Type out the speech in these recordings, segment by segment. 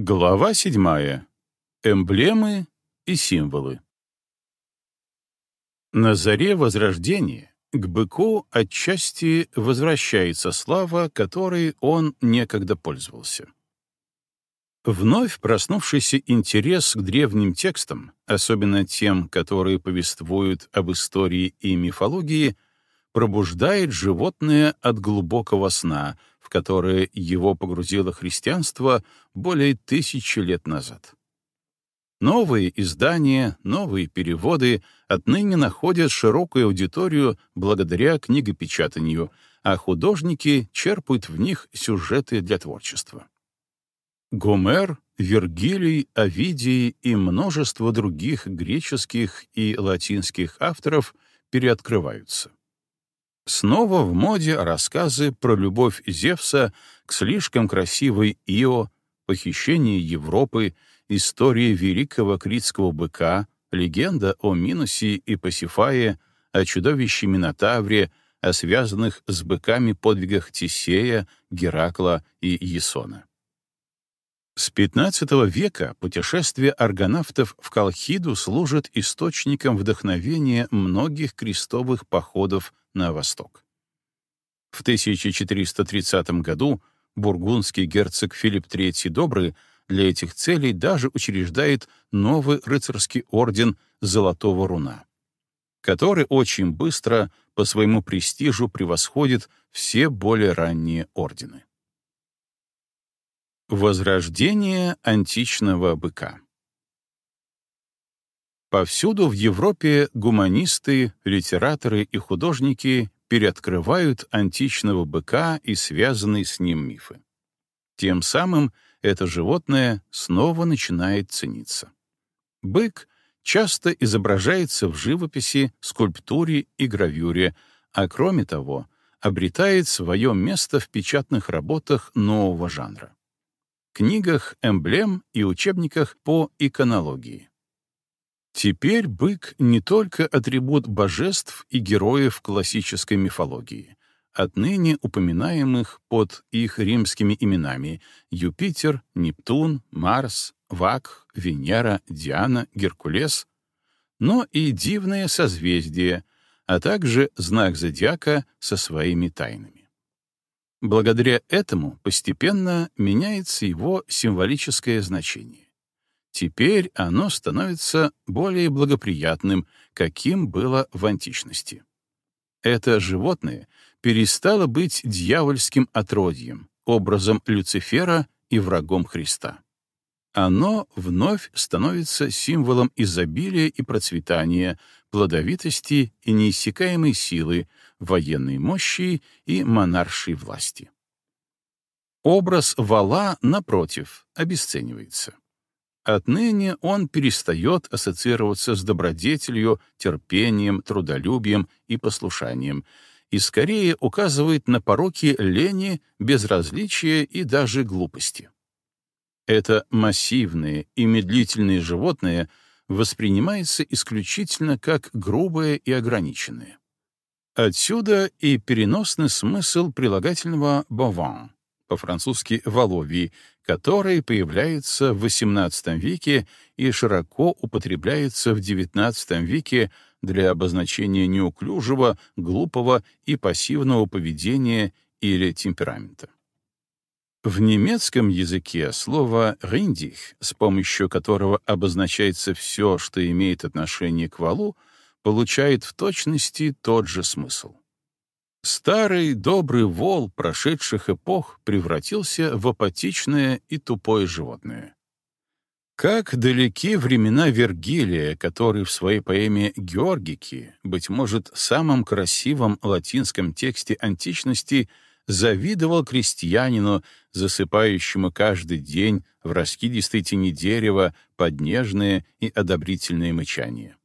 Глава седьмая. Эмблемы и символы. На заре Возрождения к быку отчасти возвращается слава, которой он некогда пользовался. Вновь проснувшийся интерес к древним текстам, особенно тем, которые повествуют об истории и мифологии, пробуждает животное от глубокого сна, в которое его погрузило христианство более тысячи лет назад. Новые издания, новые переводы отныне находят широкую аудиторию благодаря книгопечатанию, а художники черпают в них сюжеты для творчества. Гомер, Вергилий, Овидий и множество других греческих и латинских авторов переоткрываются. Снова в моде рассказы про любовь Зевса к слишком красивой Ио, похищение Европы, история великого критского быка, легенда о Минусе и Пасифае, о чудовище Минотавре, о связанных с быками подвигах Тисея, Геракла и Есона. С XV века путешествие аргонавтов в Колхиду служит источником вдохновения многих крестовых походов на восток. В 1430 году бургундский герцог Филипп III Добрый для этих целей даже учреждает новый рыцарский орден Золотого Руна, который очень быстро по своему престижу превосходит все более ранние ордены. Возрождение античного быка Повсюду в Европе гуманисты, литераторы и художники переоткрывают античного быка и связанные с ним мифы. Тем самым это животное снова начинает цениться. Бык часто изображается в живописи, скульптуре и гравюре, а кроме того, обретает свое место в печатных работах нового жанра — книгах эмблем и учебниках по иконологии. Теперь бык не только атрибут божеств и героев классической мифологии, отныне упоминаемых под их римскими именами Юпитер, Нептун, Марс, Вак, Венера, Диана, Геркулес, но и дивное созвездие, а также знак зодиака со своими тайнами. Благодаря этому постепенно меняется его символическое значение. Теперь оно становится более благоприятным, каким было в античности. Это животное перестало быть дьявольским отродьем, образом Люцифера и врагом Христа. Оно вновь становится символом изобилия и процветания, плодовитости и неиссякаемой силы, военной мощи и монаршей власти. Образ вала, напротив, обесценивается. Отныне он перестает ассоциироваться с добродетелью, терпением, трудолюбием и послушанием, и скорее указывает на пороки лени, безразличия и даже глупости. Это массивное и медлительное животное воспринимается исключительно как грубое и ограниченное. Отсюда и переносный смысл прилагательного «bovin», по-французски «воловий», который появляется в XVIII веке и широко употребляется в XIX веке для обозначения неуклюжего, глупого и пассивного поведения или темперамента. В немецком языке слово «риндих», с помощью которого обозначается все, что имеет отношение к валу, получает в точности тот же смысл. Старый добрый вол прошедших эпох превратился в апатичное и тупое животное. Как далеки времена Вергилия, который в своей поэме «Георгики», быть может, самом красивом латинском тексте античности, завидовал крестьянину, засыпающему каждый день в раскидистой тени дерева под нежное и одобрительное мычание.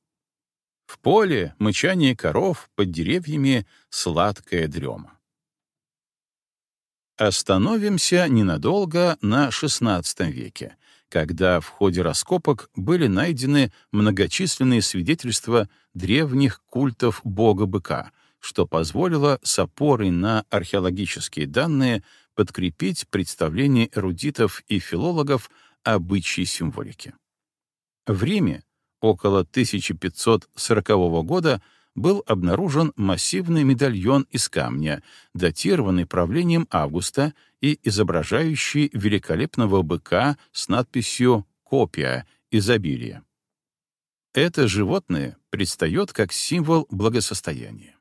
В поле мычание коров, под деревьями сладкая дрема. Остановимся ненадолго на XVI веке, когда в ходе раскопок были найдены многочисленные свидетельства древних культов бога-быка, что позволило с опорой на археологические данные подкрепить представление эрудитов и филологов обычьей символики. В Риме около 1540 года был обнаружен массивный медальон из камня, датированный правлением Августа и изображающий великолепного быка с надписью «Копия. Изобилия». Это животное предстает как символ благосостояния.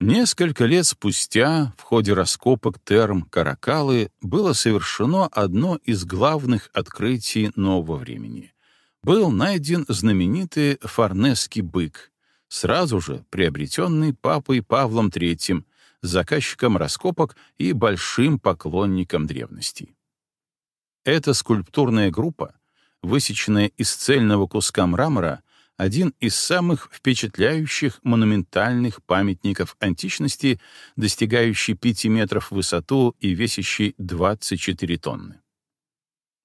Несколько лет спустя в ходе раскопок терм Каракалы было совершено одно из главных открытий нового времени. Был найден знаменитый фарнесский бык, сразу же приобретенный папой Павлом III, заказчиком раскопок и большим поклонником древностей. Эта скульптурная группа, высеченная из цельного куска мрамора, один из самых впечатляющих монументальных памятников античности, достигающий 5 метров в высоту и весящий 24 тонны.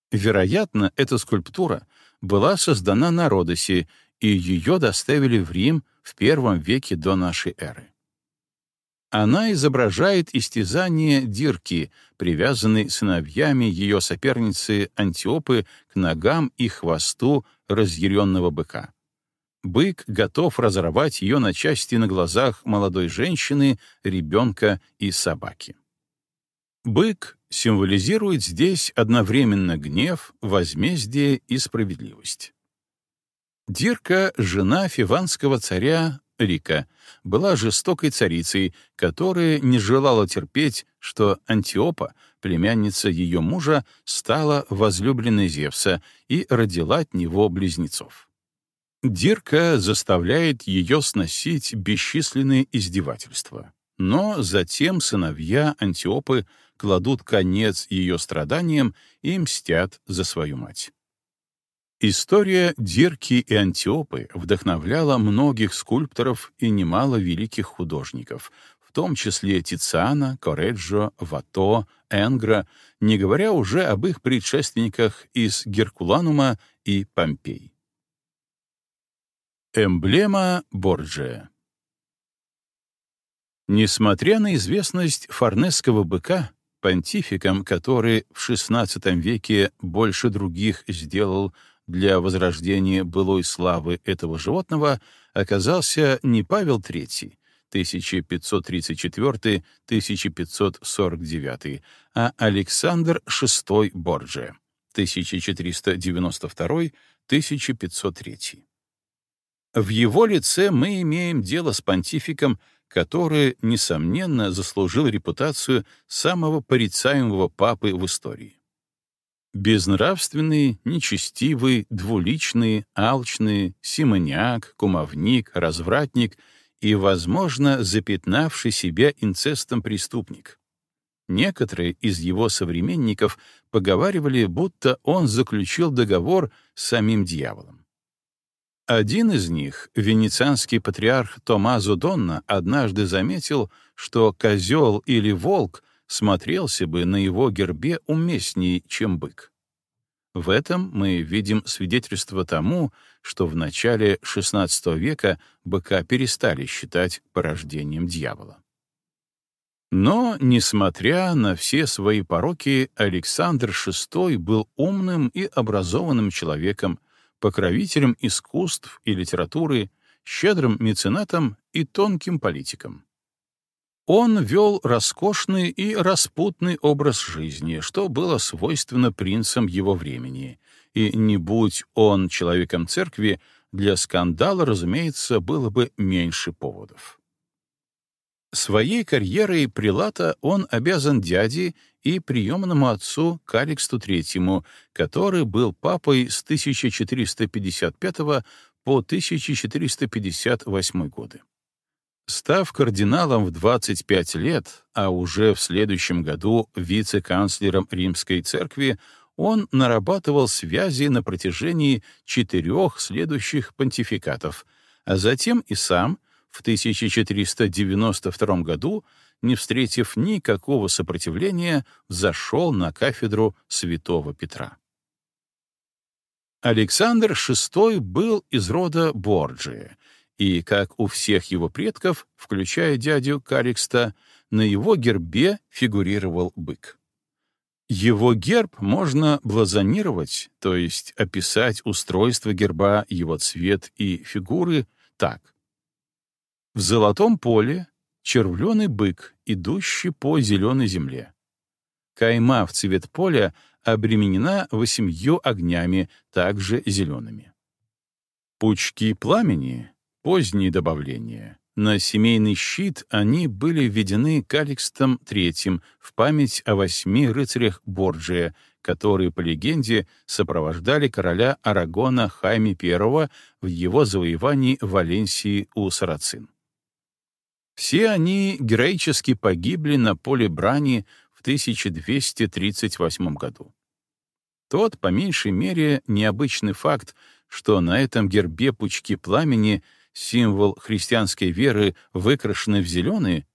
Вероятно, эта скульптура была создана на Родосе, и ее доставили в Рим в первом веке до нашей эры. Она изображает истязание Дирки, привязанной сыновьями ее соперницы Антиопы к ногам и хвосту разъяренного быка. Бык готов разорвать ее на части на глазах молодой женщины, ребенка и собаки. Бык символизирует здесь одновременно гнев, возмездие и справедливость. Дирка — жена фиванского царя Рика, была жестокой царицей, которая не желала терпеть, что Антиопа, племянница ее мужа, стала возлюбленной Зевса и родила от него близнецов. Дирка заставляет ее сносить бесчисленные издевательства. Но затем сыновья Антиопы кладут конец ее страданиям и мстят за свою мать. История Дирки и Антиопы вдохновляла многих скульпторов и немало великих художников, в том числе Тициана, Кореджо, Вато, Энгра, не говоря уже об их предшественниках из Геркуланума и Помпей. Эмблема Борджия Несмотря на известность фарнесского быка, понтификом, который в XVI веке больше других сделал для возрождения былой славы этого животного оказался не Павел III, 1534-1549, а Александр VI Борджия, 1492-1503. В его лице мы имеем дело с понтификом, который, несомненно, заслужил репутацию самого порицаемого папы в истории. Безнравственный, нечестивый, двуличный, алчный, симониак, кумовник, развратник и, возможно, запятнавший себя инцестом преступник. Некоторые из его современников поговаривали, будто он заключил договор с самим дьяволом. Один из них, венецианский патриарх Томазо Донна, однажды заметил, что козел или волк смотрелся бы на его гербе уместнее, чем бык. В этом мы видим свидетельство тому, что в начале XVI века быка перестали считать порождением дьявола. Но, несмотря на все свои пороки, Александр VI был умным и образованным человеком, покровителем искусств и литературы, щедрым меценатом и тонким политиком. Он вел роскошный и распутный образ жизни, что было свойственно принцам его времени, и не будь он человеком церкви, для скандала, разумеется, было бы меньше поводов. Своей карьерой прилата он обязан дяде и приемному отцу Каликсту III, который был папой с 1455 по 1458 годы. Став кардиналом в 25 лет, а уже в следующем году вице-канцлером Римской церкви, он нарабатывал связи на протяжении четырех следующих понтификатов, а затем и сам в 1492 году, не встретив никакого сопротивления, зашел на кафедру святого Петра. Александр VI был из рода Борджия и, как у всех его предков, включая дядю Карикста, на его гербе фигурировал бык. Его герб можно блазонировать, то есть описать устройство герба, его цвет и фигуры так. В золотом поле червленый бык, идущий по зеленой земле. Кайма в цвет поля обременена восемью огнями, также зелеными. Пучки пламени — поздние добавления. На семейный щит они были введены Каликстом III в память о восьми рыцарях Борджия, которые, по легенде, сопровождали короля Арагона Хайме I в его завоевании Валенсии у сарацин. Все они героически погибли на поле брани в 1238 году. Тот, по меньшей мере, необычный факт, что на этом гербе пучки пламени — символ христианской веры, выкрашенный в зеленый,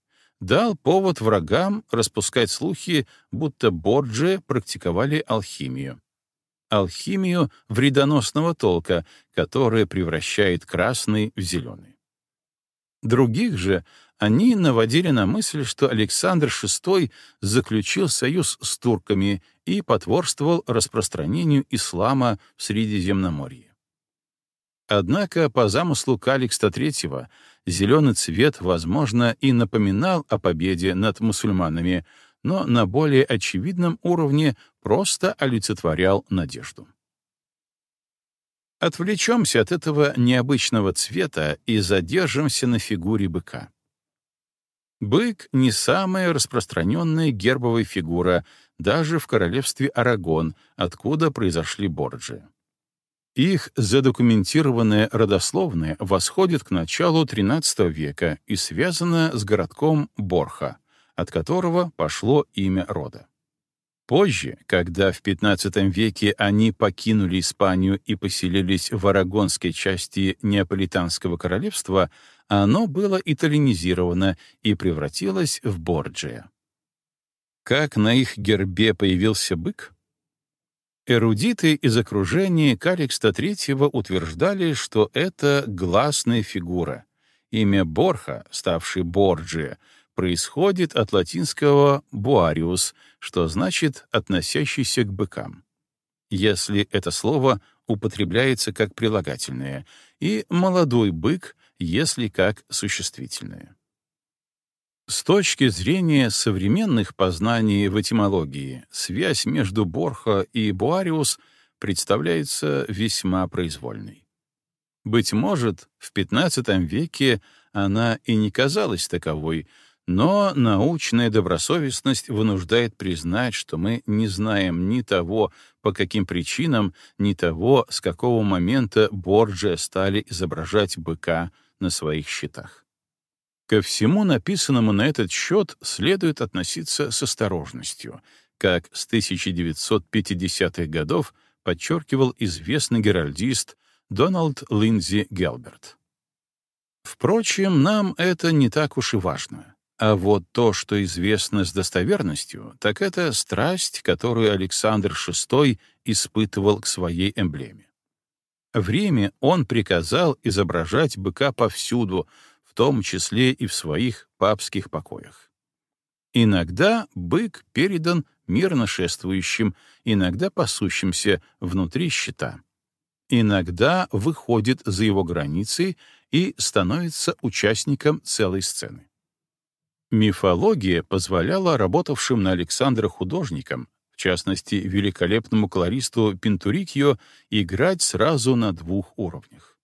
дал повод врагам распускать слухи, будто Борджи практиковали алхимию. Алхимию вредоносного толка, которая превращает красный в зеленый. Других же они наводили на мысль, что Александр VI заключил союз с турками и потворствовал распространению ислама в Средиземноморье. Однако по замыслу Каликста III зеленый цвет, возможно, и напоминал о победе над мусульманами, но на более очевидном уровне просто олицетворял надежду. Отвлечемся от этого необычного цвета и задержимся на фигуре быка. Бык — не самая распространенная гербовая фигура даже в королевстве Арагон, откуда произошли Борджи. Их задокументированное родословное восходит к началу XIII века и связано с городком Борха, от которого пошло имя рода. Позже, когда в XV веке они покинули Испанию и поселились в арагонской части Неаполитанского королевства, оно было итальянизировано и превратилось в Борджия. Как на их гербе появился бык? Эрудиты из окружения Каликста III утверждали, что это гласная фигура. Имя Борха, ставший Борджия, происходит от латинского «буариус», что значит «относящийся к быкам». Если это слово употребляется как прилагательное, и «молодой бык», если как существительное. С точки зрения современных познаний в этимологии, связь между Борхо и Буариус представляется весьма произвольной. Быть может, в XV веке она и не казалась таковой, но научная добросовестность вынуждает признать, что мы не знаем ни того, по каким причинам, ни того, с какого момента Борджия стали изображать быка на своих счетах. Ко всему написанному на этот счет следует относиться с осторожностью, как с 1950-х годов подчеркивал известный геральдист Дональд Линдзи Гелберт. Впрочем, нам это не так уж и важно. А вот то, что известно с достоверностью, так это страсть, которую Александр VI испытывал к своей эмблеме. В Риме он приказал изображать быка повсюду, в том числе и в своих папских покоях. Иногда бык передан мирно шествующим, иногда пасущимся внутри щита. Иногда выходит за его границы и становится участником целой сцены. Мифология позволяла работавшим на Александра художникам, в частности, великолепному колористу Пинтурикио, играть сразу на двух уровнях.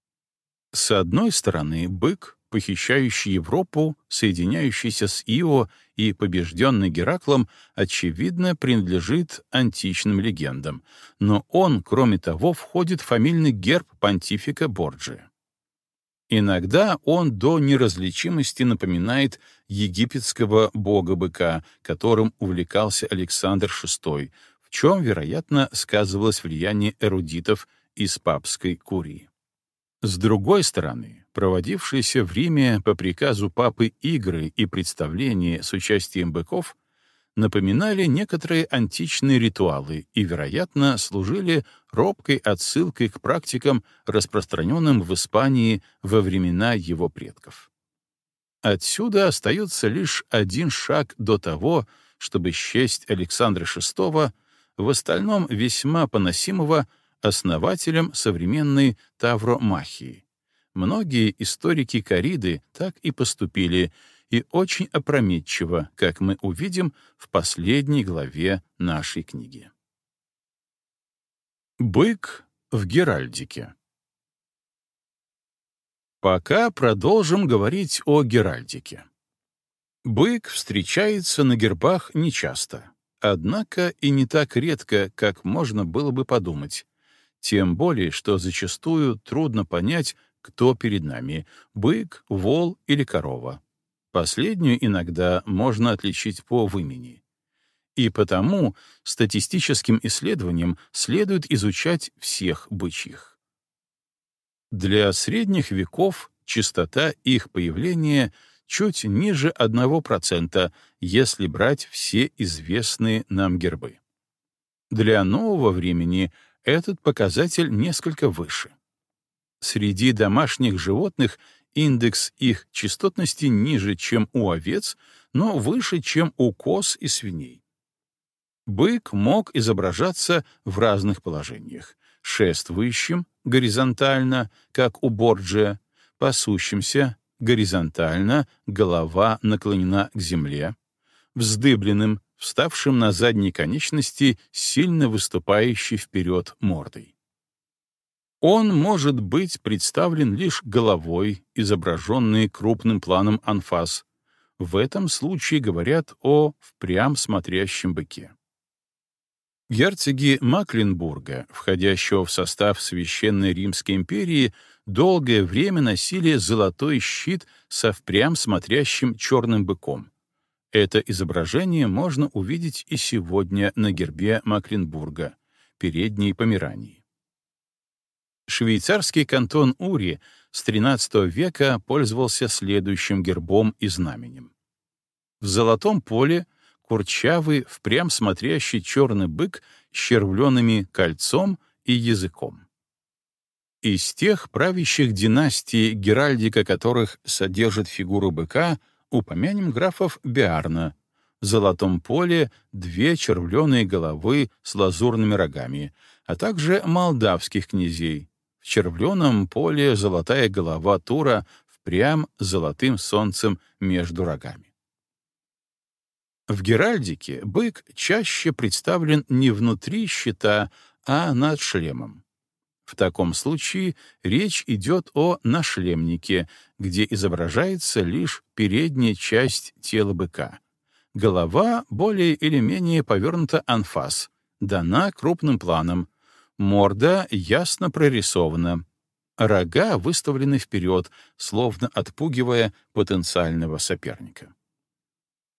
С одной стороны, бык похищающий Европу, соединяющийся с Ио и побежденный Гераклом, очевидно, принадлежит античным легендам, но он, кроме того, входит в фамильный герб понтифика Борджия. Иногда он до неразличимости напоминает египетского бога-быка, которым увлекался Александр VI, в чем, вероятно, сказывалось влияние эрудитов из папской курии. С другой стороны, проводившиеся в Риме по приказу папы игры и представления с участием быков напоминали некоторые античные ритуалы и, вероятно, служили робкой отсылкой к практикам, распространенным в Испании во времена его предков. Отсюда остается лишь один шаг до того, чтобы счесть Александра VI, в остальном весьма поносимого, основателем современной тавромахии. Многие историки кориды так и поступили, и очень опрометчиво, как мы увидим в последней главе нашей книги. Бык в Геральдике Пока продолжим говорить о Геральдике. Бык встречается на гербах нечасто, однако и не так редко, как можно было бы подумать, тем более, что зачастую трудно понять, кто перед нами — бык, вол или корова. Последнюю иногда можно отличить по вымени. И потому статистическим исследованиям следует изучать всех бычьих. Для средних веков частота их появления чуть ниже 1%, если брать все известные нам гербы. Для нового времени этот показатель несколько выше. Среди домашних животных индекс их частотности ниже, чем у овец, но выше, чем у коз и свиней. Бык мог изображаться в разных положениях — шествующим, горизонтально, как у Борджия, пасущимся, горизонтально, голова наклонена к земле, вздыбленным, вставшим на задней конечности, сильно выступающей вперед мордой. Он может быть представлен лишь головой, изображенной крупным планом анфас. В этом случае говорят о впрямь смотрящем быке. Герцоги Макленбурга, входящего в состав Священной Римской империи, долгое время носили золотой щит со впрямь смотрящим черным быком. Это изображение можно увидеть и сегодня на гербе Макленбурга, передней Померании. Швейцарский кантон Ури с XIII века пользовался следующим гербом и знаменем. В золотом поле курчавый, впрямь смотрящий черный бык с червленными кольцом и языком. Из тех правящих династий, геральдика которых содержит фигуру быка, упомянем графов Биарна. В золотом поле две червленые головы с лазурными рогами, а также молдавских князей. Червленом поле золотая голова Тура впрямь золотым солнцем между рогами. В геральдике бык чаще представлен не внутри щита, а над шлемом. В таком случае речь идет о нашлемнике, где изображается лишь передняя часть тела быка. Голова более или менее повернута анфас, дана крупным планом, морда ясно прорисована, рога выставлены вперед, словно отпугивая потенциального соперника.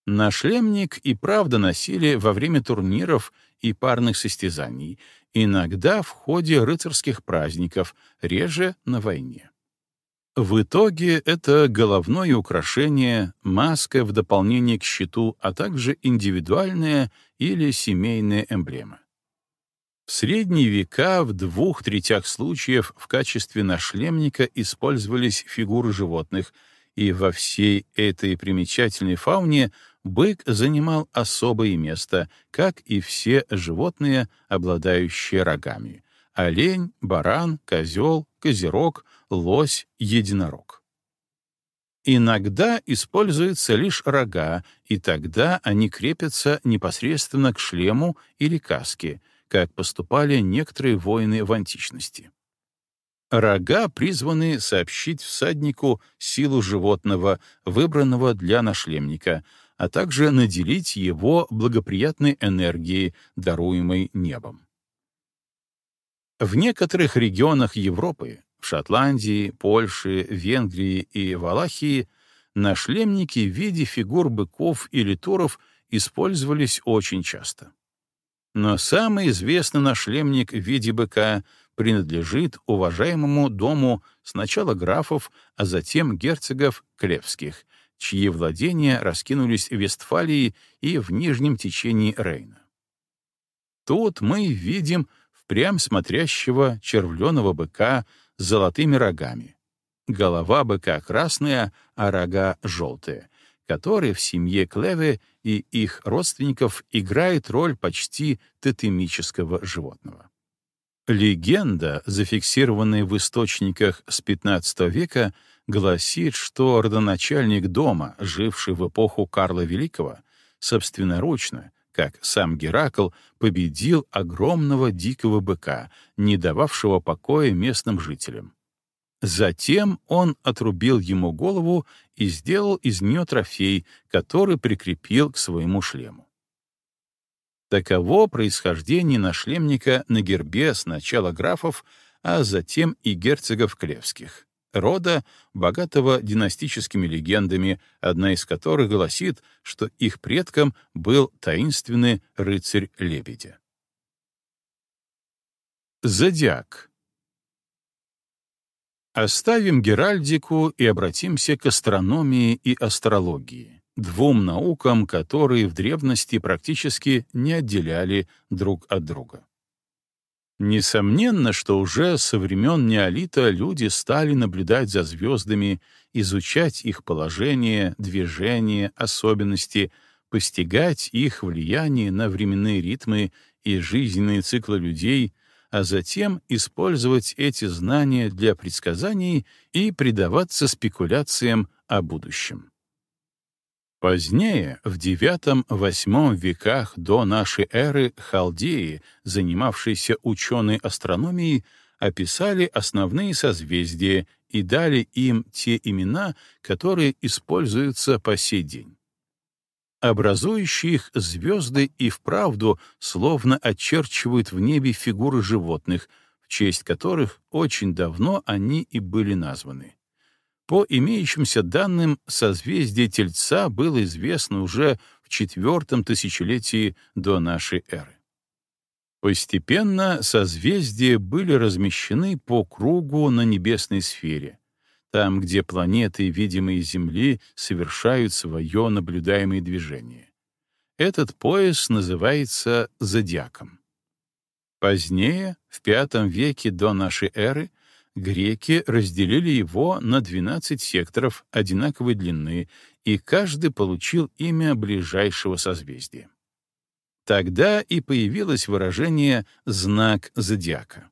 Нашлемник и правда носили во время турниров и парных состязаний, иногда в ходе рыцарских праздников, реже на войне. В итоге это головное украшение, маска в дополнение к щиту, а также индивидуальная или семейная эмблема. В средние века в двух третях случаев в качестве нашлемника использовались фигуры животных, и во всей этой примечательной фауне бык занимал особое место, как и все животные, обладающие рогами — олень, баран, козел, козерог, лось, единорог. Иногда используются лишь рога, и тогда они крепятся непосредственно к шлему или каске, как поступали некоторые воины в античности. Рога призваны сообщить всаднику силу животного, выбранного для нашлемника, а также наделить его благоприятной энергией, даруемой небом. В некоторых регионах Европы, в Шотландии, Польше, Венгрии и Валахии, нашлемники в виде фигур быков или туров использовались очень часто. Но самый известный нашлемник в виде быка принадлежит уважаемому дому сначала графов, а затем герцогов Клевских, чьи владения раскинулись в Вестфалии и в нижнем течении Рейна. Тут мы видим впрямь смотрящего червленого быка с золотыми рогами. Голова быка красная, а рога — желтые, который в семье Клеве и их родственников играет роль почти тотемического животного. Легенда, зафиксированная в источниках с XV века, гласит, что родоначальник дома, живший в эпоху Карла Великого, собственноручно, как сам Геракл, победил огромного дикого быка, не дававшего покоя местным жителям. Затем он отрубил ему голову и сделал из нее трофей, который прикрепил к своему шлему. Таково происхождение нашлемника на гербе сначала графов, а затем и герцогов Клевских, рода, богатого династическими легендами, одна из которых гласит, что их предком был таинственный рыцарь Лебедя. Зодиак Оставим геральдику и обратимся к астрономии и астрологии двум наукам, которые в древности практически не отделяли друг от друга. Несомненно, что уже со времен неолита люди стали наблюдать за звездами, изучать их положение, движение, особенности, постигать их влияние на временные ритмы и жизненные циклы людей, а затем использовать эти знания для предсказаний и предаваться спекуляциям о будущем. Позднее, в IX-VIII веках до нашей эры, халдеи, занимавшиеся ученой астрономией, описали основные созвездия и дали им те имена, которые используются по сей день. Образующие их звезды и вправду словно очерчивают в небе фигуры животных, в честь которых очень давно они и были названы. По имеющимся данным, созвездие Тельца было известно уже в четвертом тысячелетии до нашей эры. Постепенно созвездия были размещены по кругу на небесной сфере, там, где планеты, видимые Земли, совершают свое наблюдаемое движение. Этот пояс называется зодиаком. Позднее, в V веке до нашей эры, греки разделили его на 12 секторов одинаковой длины, и каждый получил имя ближайшего созвездия. Тогда и появилось выражение «знак зодиака».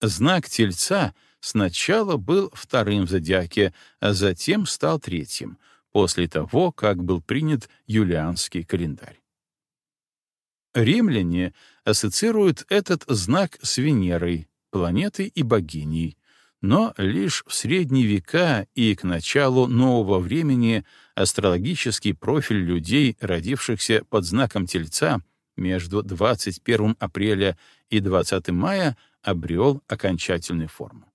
Знак Тельца сначала был вторым в зодиаке, а затем стал третьим, после того, как был принят юлианский календарь. Римляне ассоциируют этот знак с Венерой, планетой и богиней, но лишь в средние века и к началу нового времени астрологический профиль людей, родившихся под знаком Тельца между 21 апреля и 20 мая, обрел окончательную форму.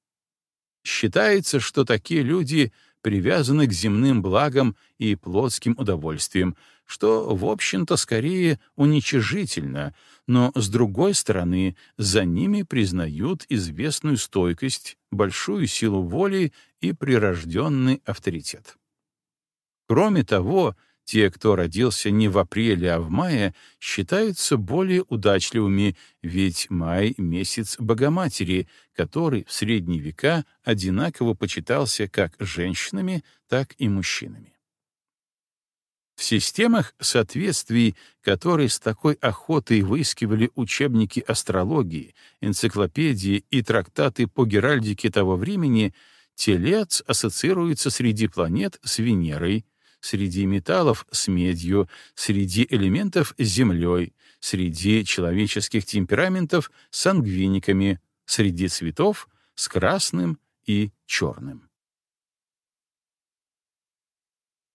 Считается, что такие люди привязаны к земным благам и плотским удовольствиям, что, в общем-то, скорее уничижительно, но, с другой стороны, за ними признают известную стойкость, большую силу воли и прирожденный авторитет. Кроме того, те, кто родился не в апреле, а в мае, считаются более удачливыми, ведь май — месяц Богоматери, который в средние века одинаково почитался как женщинами, так и мужчинами. В системах соответствий, которые с такой охотой выискивали учебники астрологии, энциклопедии и трактаты по геральдике того времени, Телец ассоциируется среди планет с Венерой, среди металлов — с медью, среди элементов — с землей, среди человеческих темпераментов — с сангвиниками, среди цветов — с красным и черным.